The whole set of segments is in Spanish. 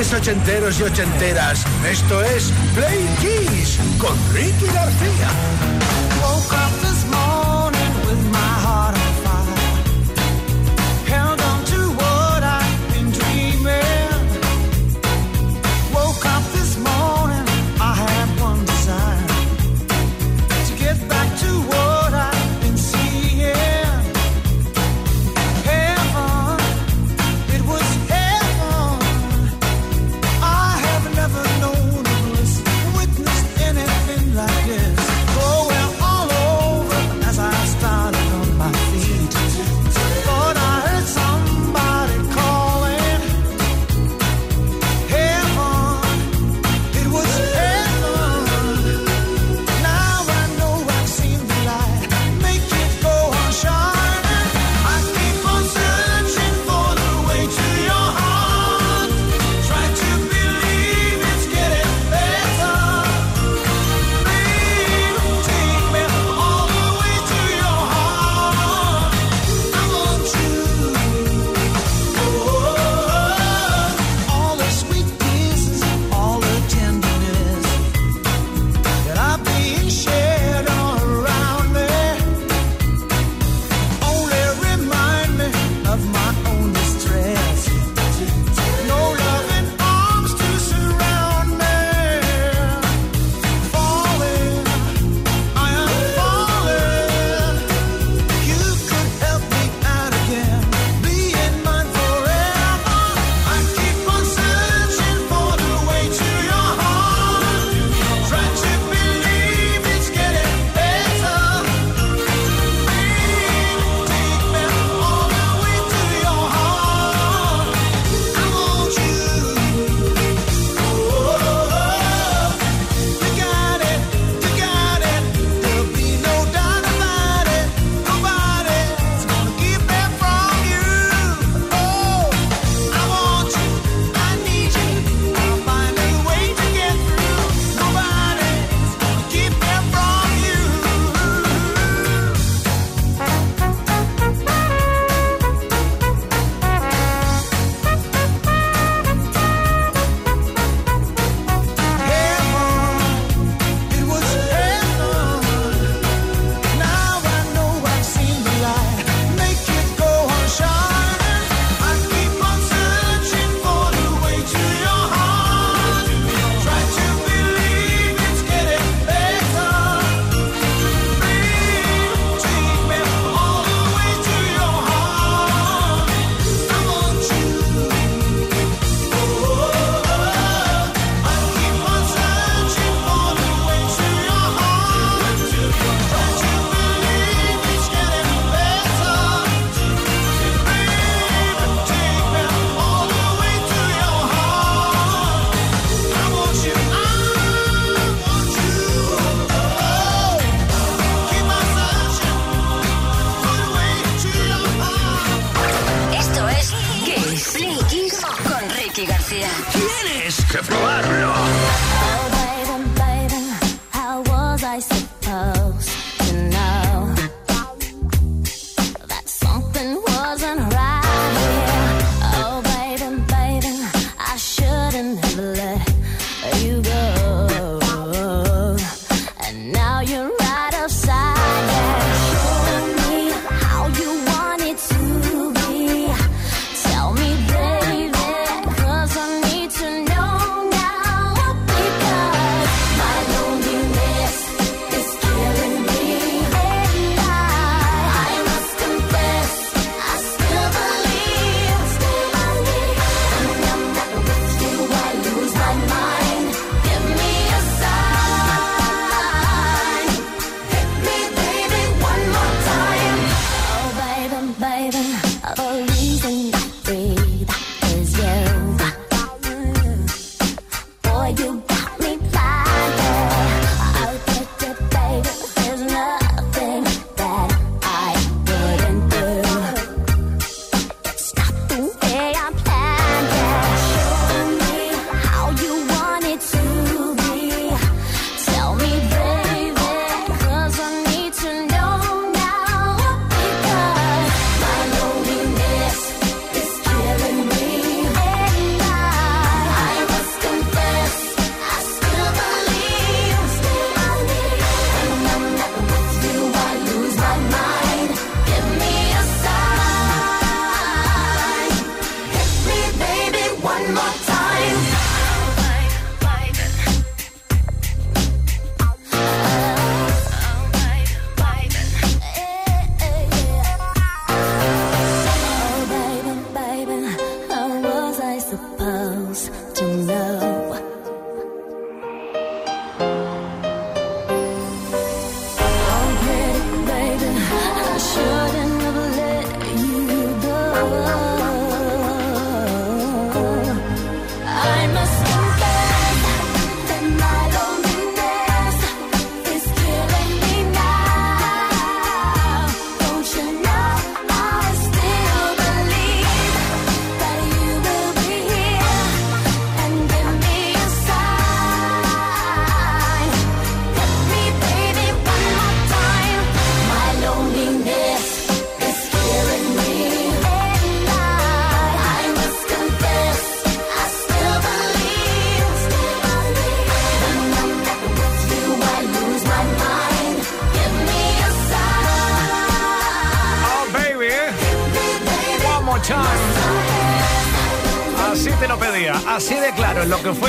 Ochenteros y ochenteras. Esto es Play Kiss con Ricky García.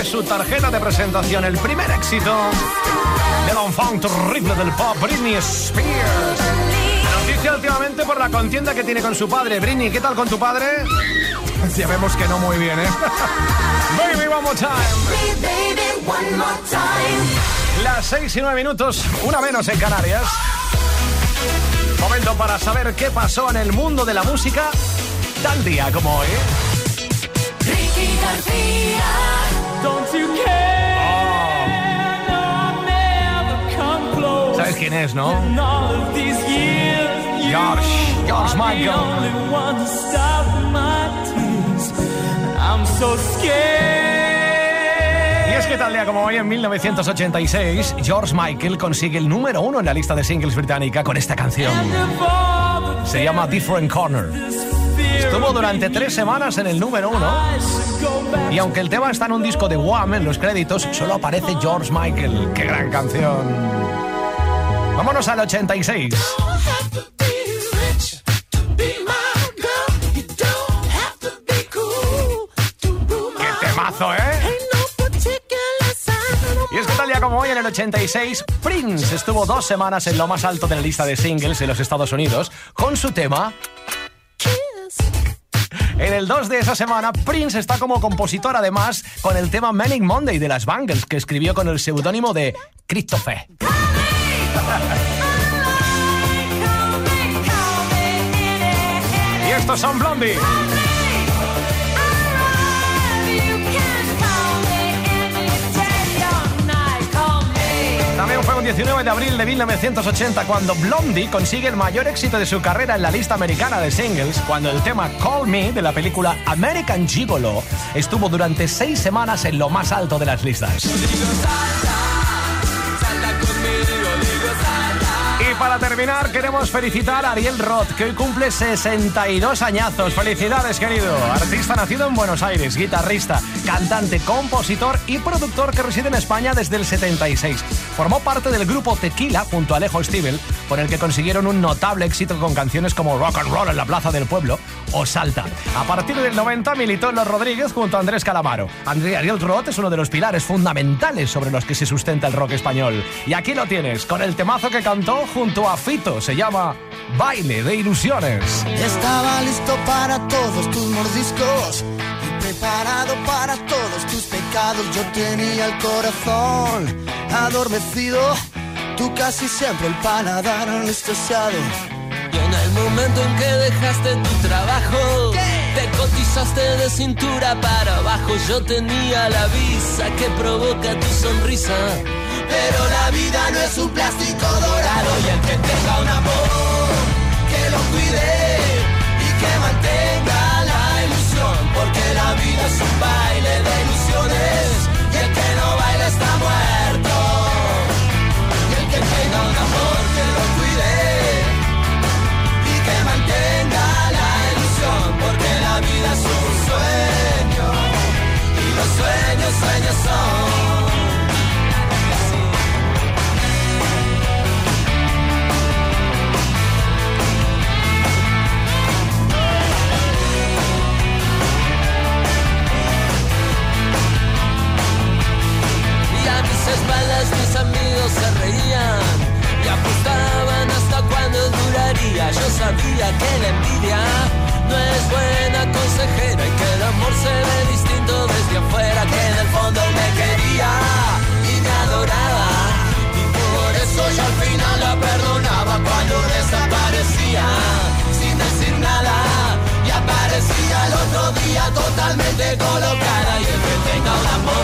Su tarjeta de presentación, el primer éxito del enfant terrible del pop, Britney Spears. Noticia últimamente por la contienda que tiene con su padre. Britney, ¿qué tal con tu padre? Ya vemos que no muy bien, ¿eh? Baby, one more time. Las seis y nueve minutos, una menos en Canarias. Momento para saber qué pasó en el mundo de la música tal día como hoy. Ricky García. Quién es, no? George, George Michael. Y es que tal día como hoy, en 1986, George Michael consigue el número uno en la lista de singles británica con esta canción. Se llama Different Corner. Estuvo durante tres semanas en el número uno. Y aunque el tema está en un disco de Wham en los créditos, solo aparece George Michael. ¡Qué gran canción! Vámonos al 86. ¡Qué temazo, eh! Y es que tal día como hoy, en el 86, Prince estuvo dos semanas en lo más alto de la lista de singles en los Estados Unidos con su tema en el 2 de esa semana, Prince está como compositor además con el tema Manic Monday de las Bangles, que escribió con el seudónimo de Christopher. Estos son Blondie. También fue un 19 de abril de 1980 cuando Blondie consigue el mayor éxito de su carrera en la lista americana de singles, cuando el tema Call Me de la película American Gigolo estuvo durante seis semanas en lo más alto de las listas. Para terminar, queremos felicitar a Ariel Roth, que hoy cumple 62 añazos. Felicidades, querido. Artista nacido en Buenos Aires, guitarrista, cantante, compositor y productor que reside en España desde el 76. Formó parte del grupo Tequila junto a Alejo Stivel, con el que consiguieron un notable éxito con canciones como Rock and Roll en la Plaza del Pueblo o Salta. A partir del 90 militó en Los Rodríguez junto a Andrés Calamaro. André Ariel Roth es uno de los pilares fundamentales sobre los que se sustenta el rock español. Y aquí lo tienes, con el temazo que cantó junto a Fito. Se llama Baile de Ilusiones. Estaba listo para todos tus mordiscos y preparado para todos tus pecados. Yo tenía el corazón adormecido, tú casi siempre el paladar anestesiado. Y en el momento en que dejaste tu trabajo, te cotizaste de cintura para abajo. Yo tenía la visa que provoca tu sonrisa pero la vida no es un plástico dorado y el que tenga un amor, que lo cuide y que mantenga la ilusión, porque la vida es un baile de ilusiones y el que no baila está muerto. Y el que tenga un amor, que lo cuide y que mantenga la ilusión, porque la vida es un sueño y los sueños, sueños son. espaldas mis amigos se reían y apostaban hasta cuándo duraría. Yo sabía que la envidia no es buena consejera y que el amor se ve distinto desde afuera, que en el fondo me quería y me adoraba. Y por eso yo al final la perdonaba cuando desaparecía sin decir nada. Y aparecía el otro día totalmente colocada y el que tenga un amor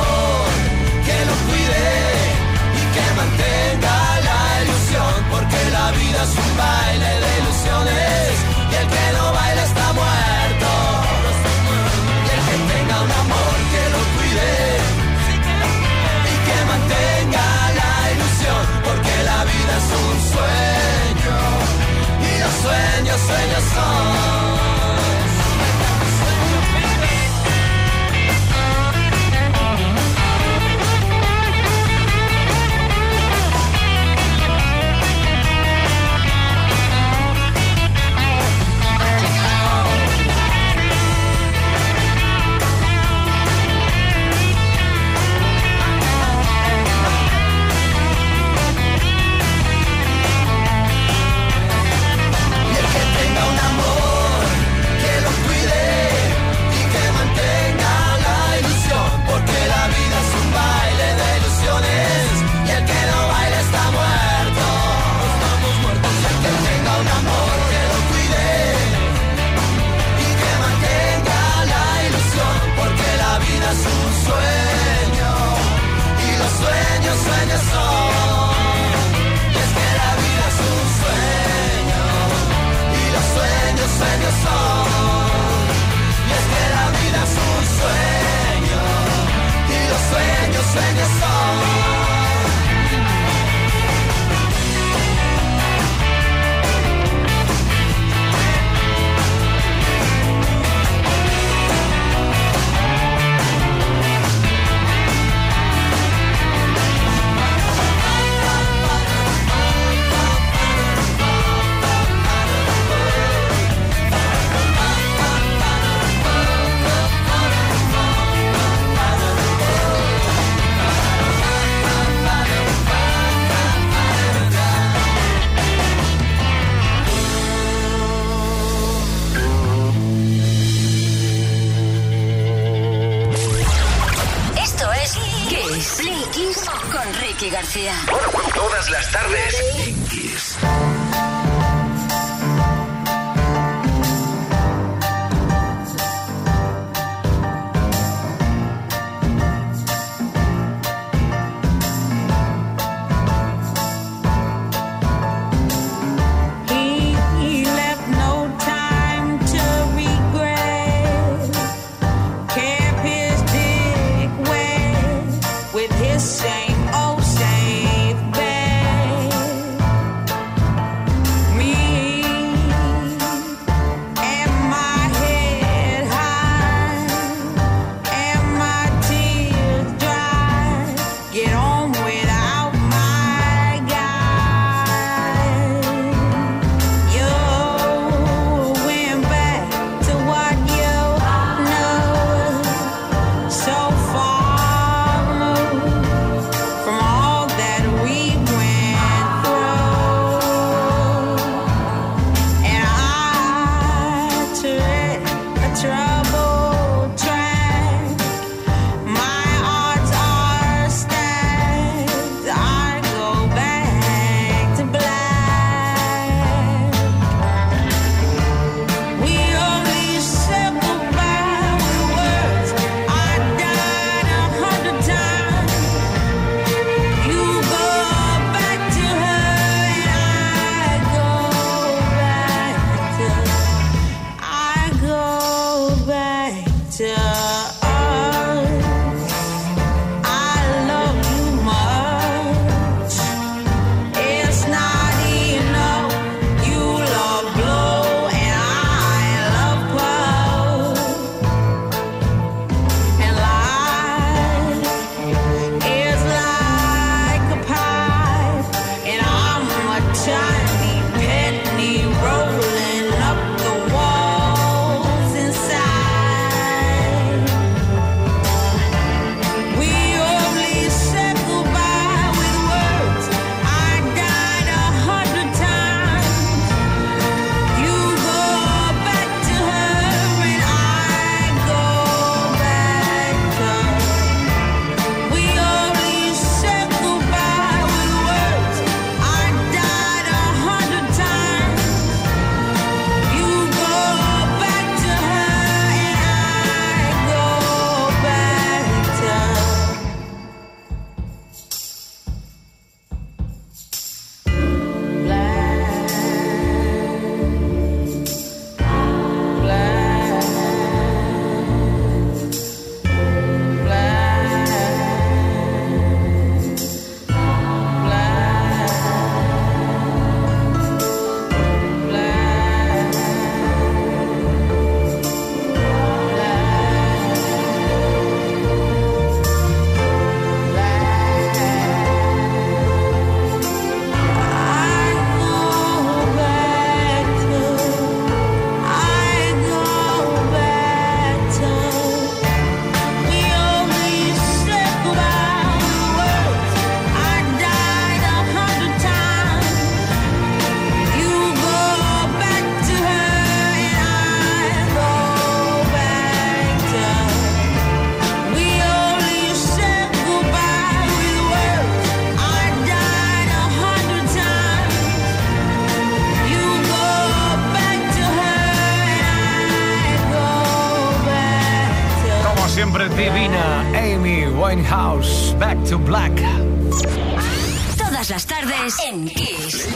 tardes en Kiss.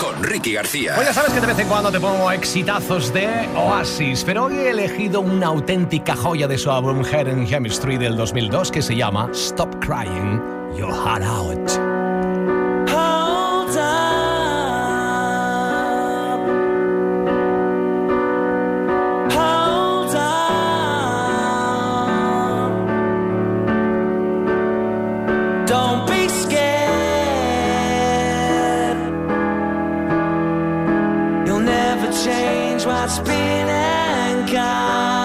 con Ricky García. Ya sabes que de vez en cuando te pongo exitazos de Oasis, pero hoy he elegido una auténtica joya de su álbum Head and Chemistry del 2002 que se llama Stop Crying, Your Heart Out. Que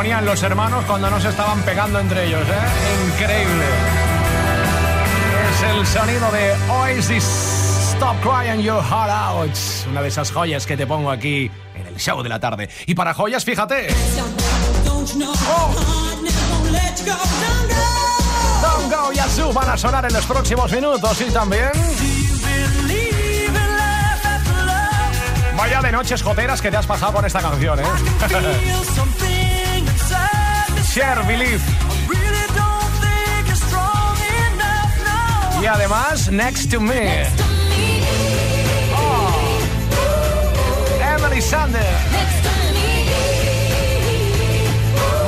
componían los hermanos cuando no se estaban pegando entre ellos, ¿eh? Increíble. Es el sonido de Oasis Stop Crying Your Heart Out. Una de esas joyas que te pongo aquí en el show de la tarde. Y para joyas, fíjate. Oh. Don't Go Yazoo van a sonar en los próximos minutos y también. Vaya de noches joteras que te has pasado con esta canción, ¿eh? Share Believe. Y además, Next to Me. Oh. Emily Sander.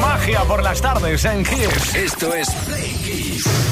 Magia por las tardes en Kiss. Esto es Play Kiss.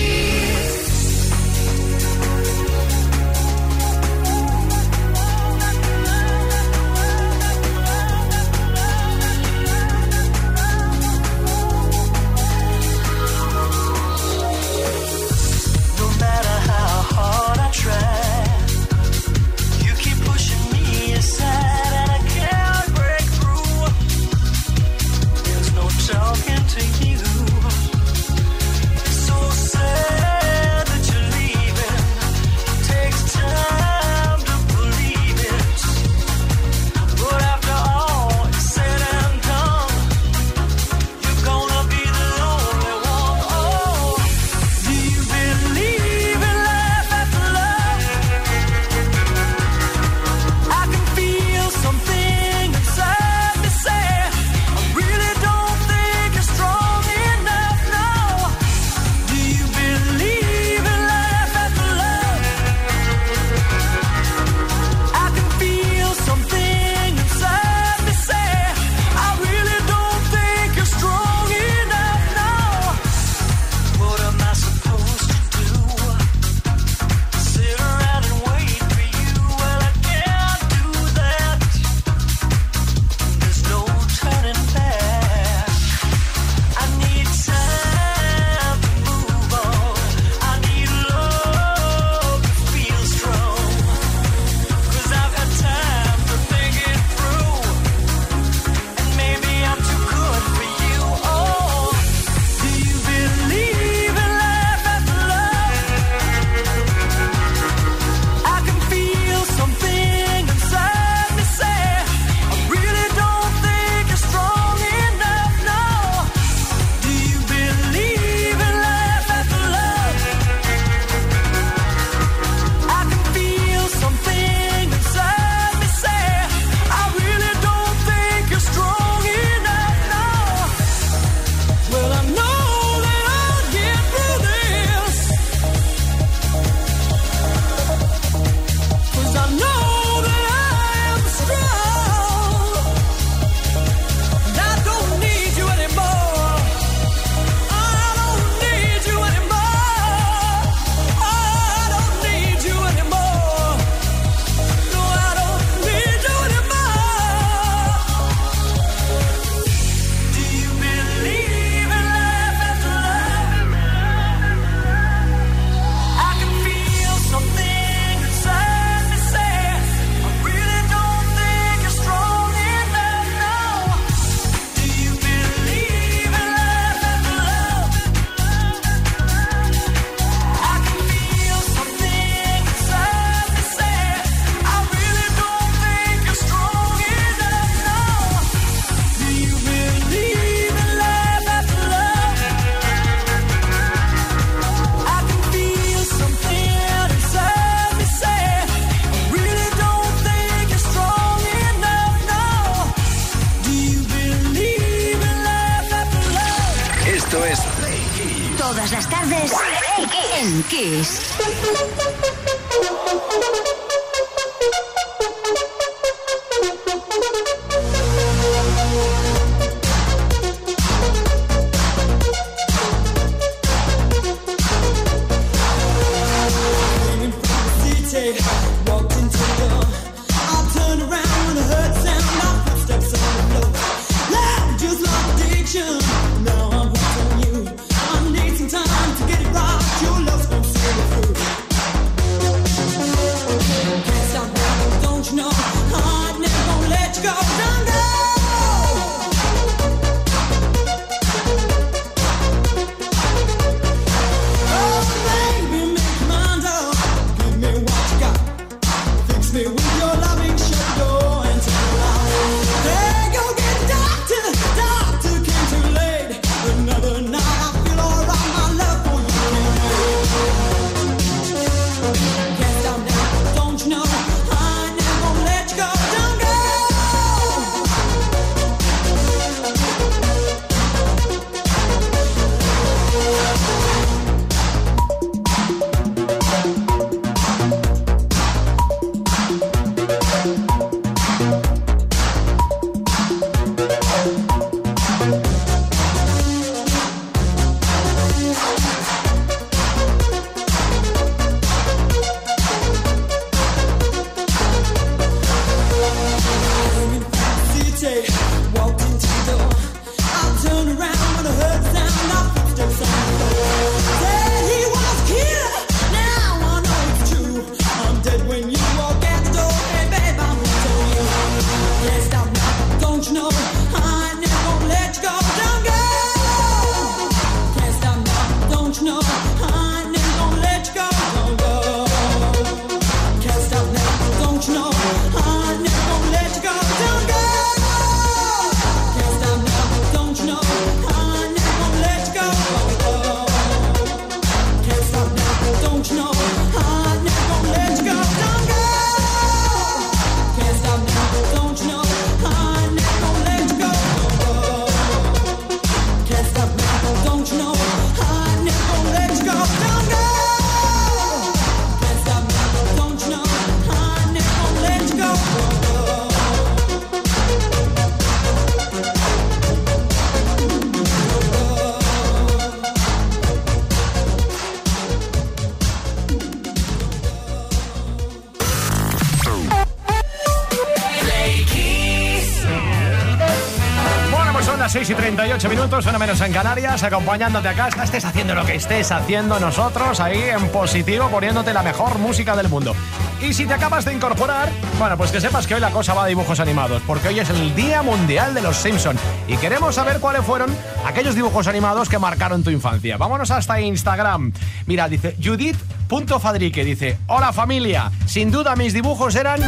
minutos, una menos en Canarias, acompañándote acá. Estés haciendo lo que estés haciendo nosotros, ahí en positivo, poniéndote la mejor música del mundo. Y si te acabas de incorporar, bueno, pues que sepas que hoy la cosa va a dibujos animados, porque hoy es el Día Mundial de los Simpson y queremos saber cuáles fueron aquellos dibujos animados que marcaron tu infancia. Vámonos hasta Instagram. Mira, dice Judith Punto Fadrique dice, hola familia, sin duda mis dibujos eran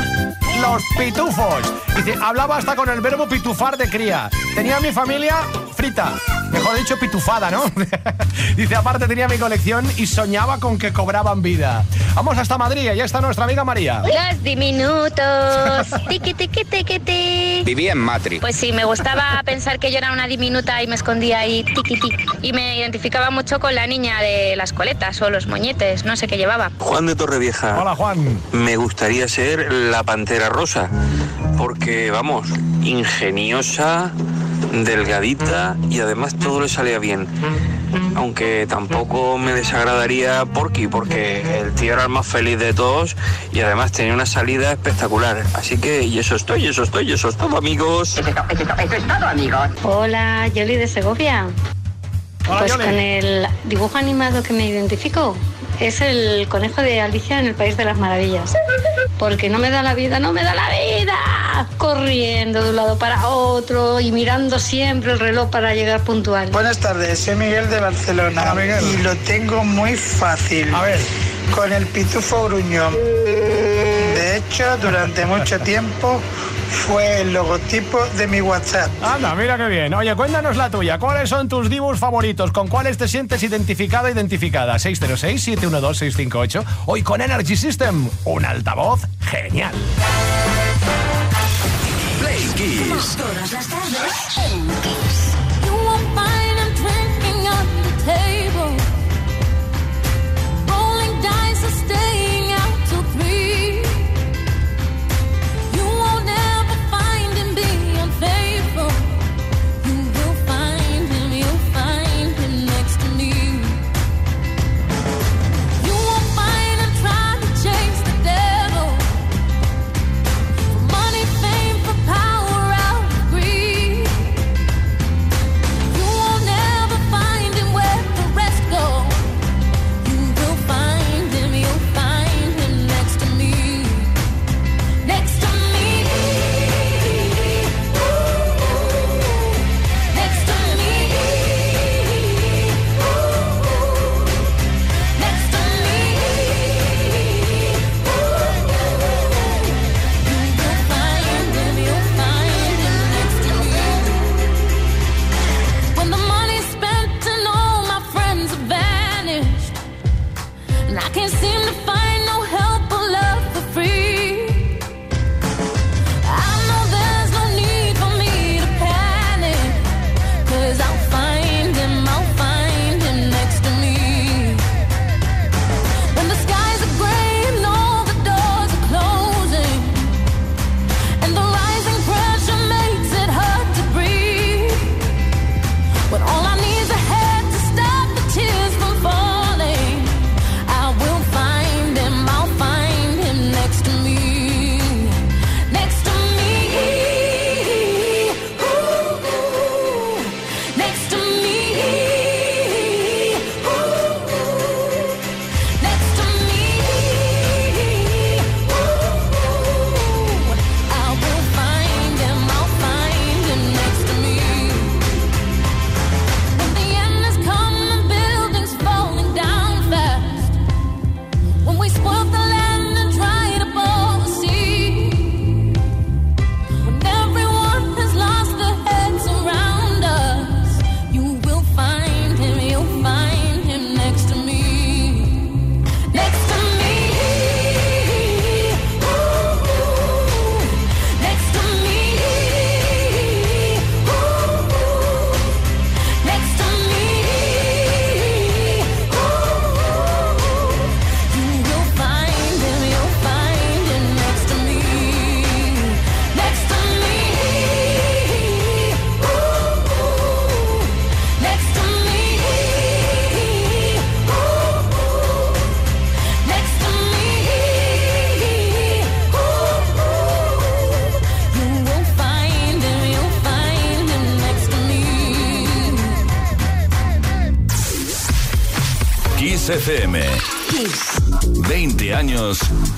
los pitufos. Dice, hablaba hasta con el verbo pitufar de cría. Tenía mi familia frita. Mejor dicho, pitufada, ¿no? Dice, aparte tenía mi colección y soñaba con que cobraban vida. Vamos hasta Madrid, ya está nuestra amiga María. Los diminutos. Tiki, tiki, tiki, tiki. Vivía en Matri. Pues sí, me gustaba pensar que yo era una diminuta y me escondía ahí, tiki, tiki. Y me identificaba mucho con la niña de las coletas o los moñetes, no sé qué llevaba. Juan de Torrevieja. Hola, Juan. Me gustaría ser la pantera rosa, porque, vamos, ingeniosa delgadita y además todo le salía bien. Aunque tampoco me desagradaría Porky porque el tío era el más feliz de todos y además tenía una salida espectacular. Así que y eso estoy, eso estoy, eso es todo amigos. Eso, es todo amigos. Hola, Yoli de Segovia. Pues con el dibujo animado que me identifico es el conejo de Alicia en el País de las Maravillas. Porque no me da la vida, no me da la vida. Corriendo de un lado para otro y mirando siempre el reloj para llegar puntual. Buenas tardes, soy Miguel de Barcelona y lo tengo muy fácil. A ver. Con el pitufo gruñón. De hecho, durante mucho tiempo fue el logotipo de mi WhatsApp. Anda, mira qué bien. Oye, cuéntanos la tuya. ¿Cuáles son tus dibujos favoritos? ¿Con cuáles te sientes identificada, identificada? 606-712-658. Hoy con Energy System, un altavoz genial. Play Kiss. Todas las tardes en Kiss.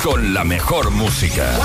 Con la mejor música.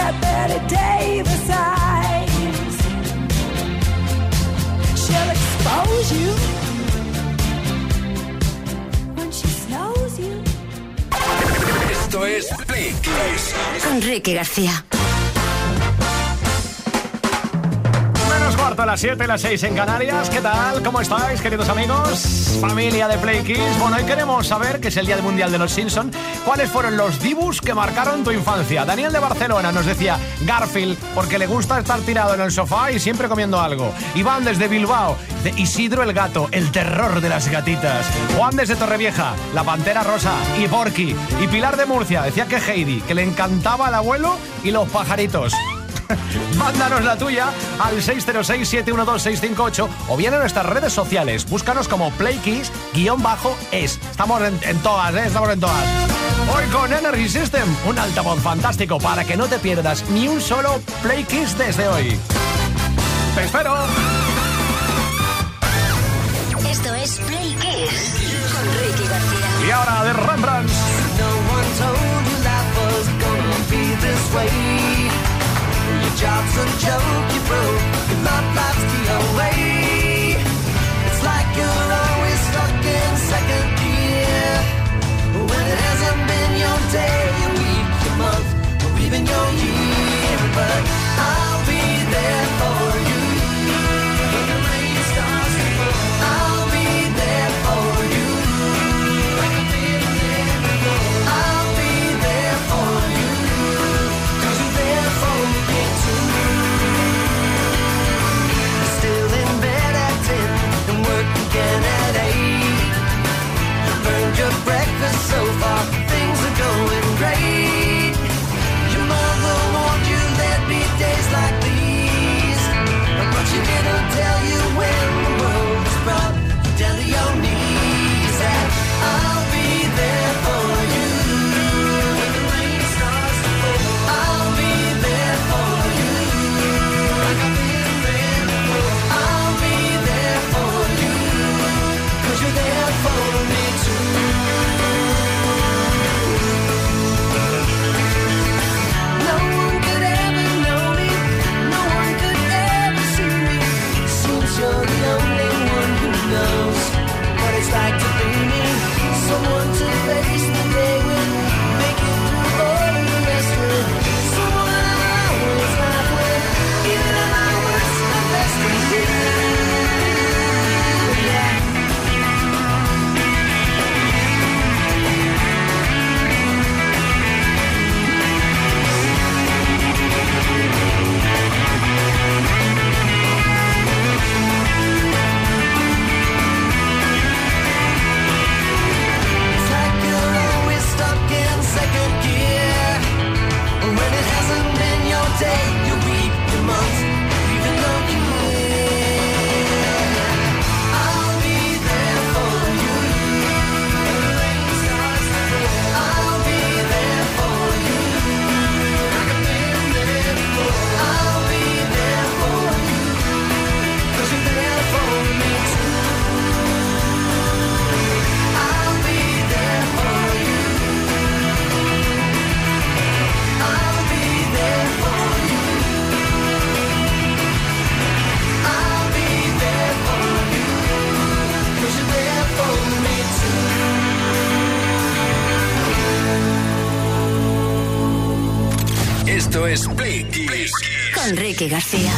got Betty Davis eyes. She'll expose you when she snows you. Esto es Play Kiss. Con Ricky García. Menos cuarto a las 7, las 6 en Canarias. ¿Qué tal? ¿Cómo estáis, queridos amigos? Familia de Play Kiss. Bueno, hoy queremos saber, que es el Día Mundial de los Simpsons, cuáles fueron los dibus que marcaron tu infancia. Daniel de Barcelona nos decía Garfield, porque le gusta estar tirado en el sofá y siempre comiendo algo. Iván desde Bilbao, de Isidro el gato, el terror de las gatitas. Juan desde Torrevieja, la pantera rosa y Porky. Y Pilar de Murcia decía que Heidi, que le encantaba el abuelo y los pajaritos. Mándanos la tuya al 606-712-658 o bien en nuestras redes sociales. Búscanos como PlayKiss-es. Estamos en, en todas, ¿eh? Estamos en todas. Hoy con Energy System, un altavoz fantástico para que no te pierdas ni un solo Play Kiss desde hoy. ¡Te espero! Esto es Play Kiss con Ricky García. Y ahora de Rembrandt. No one told you life was gonna be this way. Job's a joke, you broke. Your love life's the away. It's like you're always stuck in second gear. When it hasn't been your day, your week, your month, or even your year. But Esto es Play. Con Ricky García.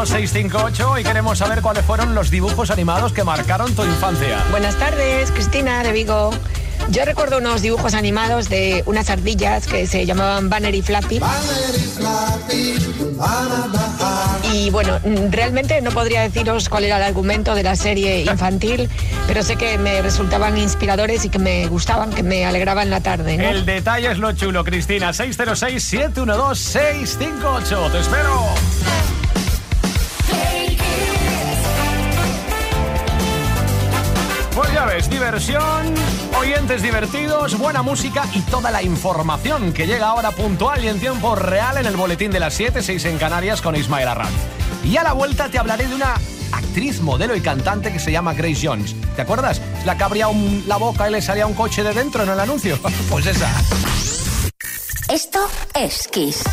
606-712-658 y queremos saber cuáles fueron los dibujos animados que marcaron tu infancia. Buenas tardes, Cristina de Vigo. Yo recuerdo unos dibujos animados de unas ardillas que se llamaban Banner y Flappy. Y bueno, realmente no podría deciros cuál era el argumento de la serie infantil, pero sé que me resultaban inspiradores y que me gustaban, que me alegraban la tarde. ¿no? El detalle es lo chulo, Cristina. 606-712-658. Te espero. Diversión, oyentes divertidos, buena música y toda la información que llega ahora puntual y en tiempo real en el boletín de las 7, 6 en Canarias con Ismael Arranz. Y a la vuelta te hablaré de una actriz, modelo y cantante que se llama Grace Jones. ¿Te acuerdas? La que abría la boca y le salía un coche de dentro en el anuncio. Pues esa. Esto es Kiss.